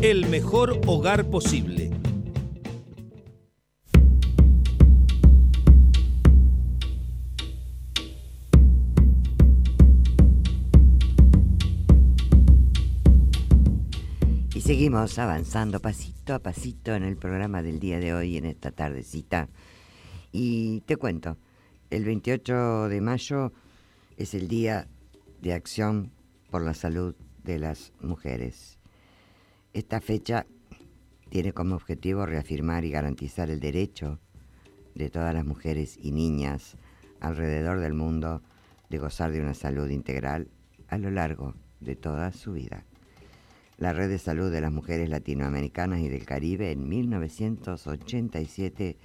el mejor hogar posible. Y seguimos avanzando pasito a pasito en el programa del día de hoy, en esta tardecita. Y te cuento, el 28 de mayo es el Día de Acción por la Salud de las Mujeres. Esta fecha tiene como objetivo reafirmar y garantizar el derecho de todas las mujeres y niñas alrededor del mundo de gozar de una salud integral a lo largo de toda su vida. La Red de Salud de las Mujeres Latinoamericanas y del Caribe en 1987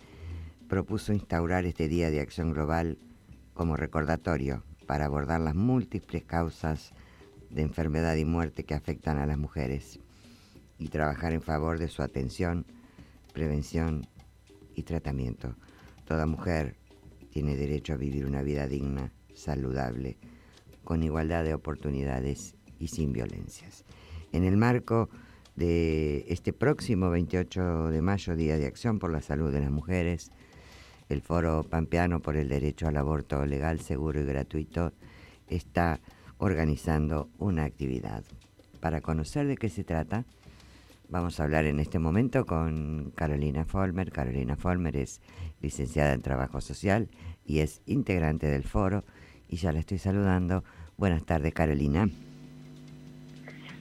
propuso instaurar este Día de Acción Global como recordatorio para abordar las múltiples causas de enfermedad y muerte que afectan a las mujeres y trabajar en favor de su atención, prevención y tratamiento. Toda mujer tiene derecho a vivir una vida digna, saludable, con igualdad de oportunidades y sin violencias. En el marco de este próximo 28 de mayo, Día de Acción por la Salud de las Mujeres, el Foro Pampeano por el Derecho al Aborto Legal, Seguro y Gratuito está organizando una actividad. Para conocer de qué se trata, vamos a hablar en este momento con Carolina Folmer. Carolina Folmer es licenciada en Trabajo Social y es integrante del foro y ya la estoy saludando. Buenas tardes, Carolina.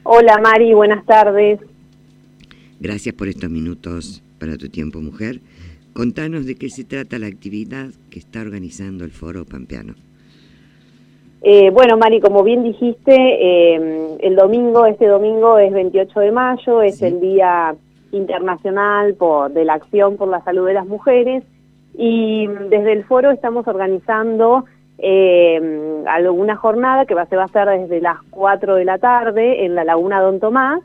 Hola, Mari, buenas tardes. Gracias por estos minutos para tu tiempo, mujer. Contanos de qué se trata la actividad que está organizando el Foro Pampeano. Eh, bueno, Mari, como bien dijiste, eh, el domingo, este domingo es 28 de mayo, es el Día Internacional por, de la Acción por la Salud de las Mujeres. Y desde el foro estamos organizando eh, alguna jornada que va, se va a hacer desde las 4 de la tarde en la Laguna Don Tomás,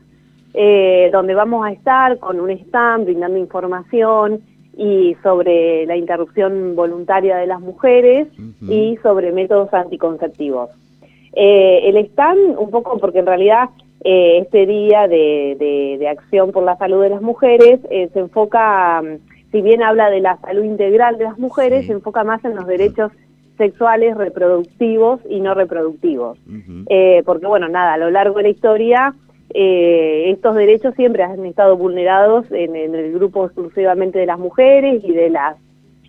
eh, donde vamos a estar con un stand brindando información, y sobre la interrupción voluntaria de las mujeres y sobre métodos anticonceptivos. Eh, el stand, un poco porque en realidad eh, este día de, acción por la salud de las mujeres eh, se enfoca, mm, si bien habla de la salud integral de las mujeres, se enfoca más en los derechos sexuales, reproductivos y no reproductivos. porque bueno, nada, a lo largo de la historia eh, estos derechos siempre han estado vulnerados en, el grupo exclusivamente de las mujeres y de las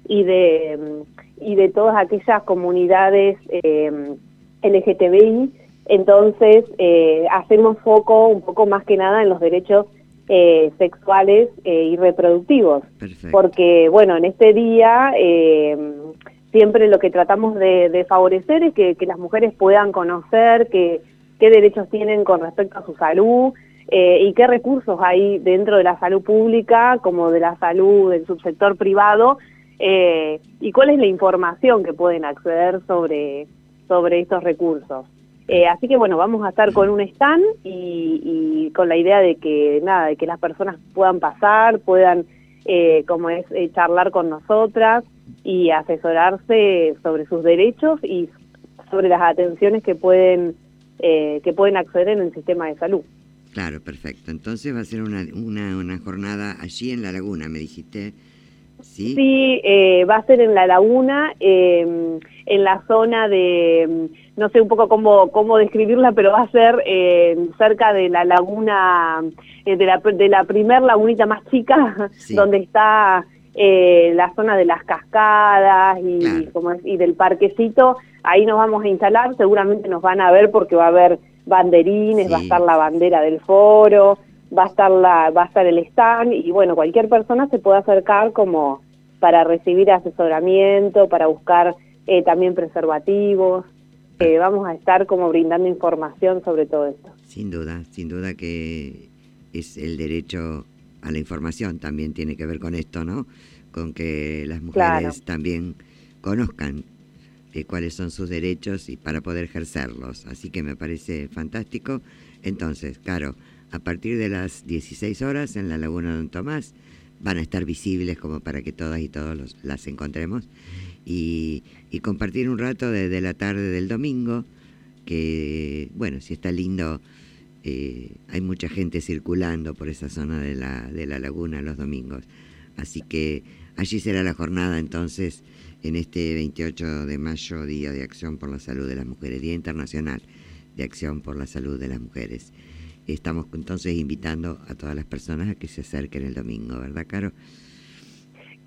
y de mm, y de todas aquellas comunidades eh, LGTBI entonces eh, hacemos foco un poco más que nada en los derechos eh, sexuales y reproductivos. Porque bueno en este día siempre lo que tratamos de, de favorecer es que, que las mujeres puedan conocer que qué derechos tienen con respecto a su salud eh, y qué recursos hay dentro de la salud pública como de la salud del subsector privado eh, y cuál es la información que pueden acceder sobre, sobre estos recursos. Eh, así que bueno, vamos a estar con un stand y, con la idea de que nada, de que las personas puedan pasar, puedan, como es, charlar con nosotras y asesorarse sobre sus derechos y sobre las atenciones que pueden eh, que pueden acceder en el sistema de salud. Claro, perfecto. Entonces va a ser una, una, jornada allí en La Laguna, me dijiste. Sí, sí eh, va a ser en La Laguna, em, en la zona de, no sé un poco cómo, cómo describirla, pero va a ser em, cerca de la laguna, eh, de, la, de la primer lagunita más chica, donde está la zona de las cascadas y, como y del parquecito ahí nos vamos a instalar, seguramente nos van a ver porque va a haber banderines, va a estar la bandera del foro, va a estar la, va a estar el stand y bueno, cualquier persona se puede acercar como para recibir asesoramiento, para buscar eh, también preservativos. Eh, vamos a estar como brindando información sobre todo esto. Sin duda, sin duda que es el derecho a la información también tiene que ver con esto, ¿no? Con que las mujeres también conozcan de cuáles son sus derechos y para poder ejercerlos. Así que me parece fantástico. Entonces, claro, a partir de las 16 horas en la Laguna Don Tomás van a estar visibles como para que todas y todos las encontremos y, compartir un rato desde la tarde del domingo, que bueno, si está lindo eh, hay mucha gente circulando por esa zona de la, de la laguna los domingos. Así que allí será la jornada entonces en este 28 de mayo, Día de Acción por la Salud de las Mujeres, Día Internacional de Acción por la Salud de las Mujeres. Estamos entonces invitando a todas las personas a que se acerquen el domingo, ¿verdad, Caro?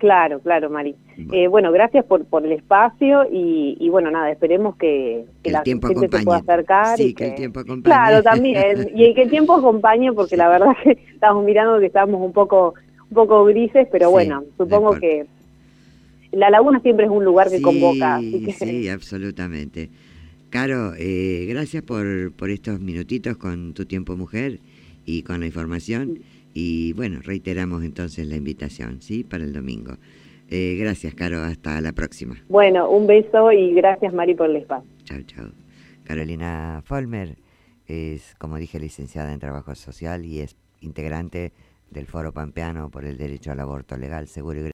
Claro, claro, Mari. Bueno, eh, bueno gracias por, por el espacio y, y, bueno, nada, esperemos que, que el la tiempo gente acompañe. se pueda acercar. Sí, y que el tiempo acompañe. Claro, también. y que el tiempo acompañe porque la verdad que estamos mirando que estamos un poco un poco grises, pero Sí, bueno, supongo que la laguna siempre es un lugar que sí, convoca. Así que, sí, absolutamente. Caro, eh, gracias por, por estos minutitos con tu tiempo mujer y con la información. Y bueno, reiteramos entonces la invitación, ¿sí? Para el domingo. Eh, gracias, Caro. Hasta la próxima. Bueno, un beso y gracias, Mari, por el espacio. Chao, chao. Carolina Folmer es, como dije, licenciada en Trabajo Social y es integrante del Foro Pampeano por el Derecho al Aborto Legal, Seguro y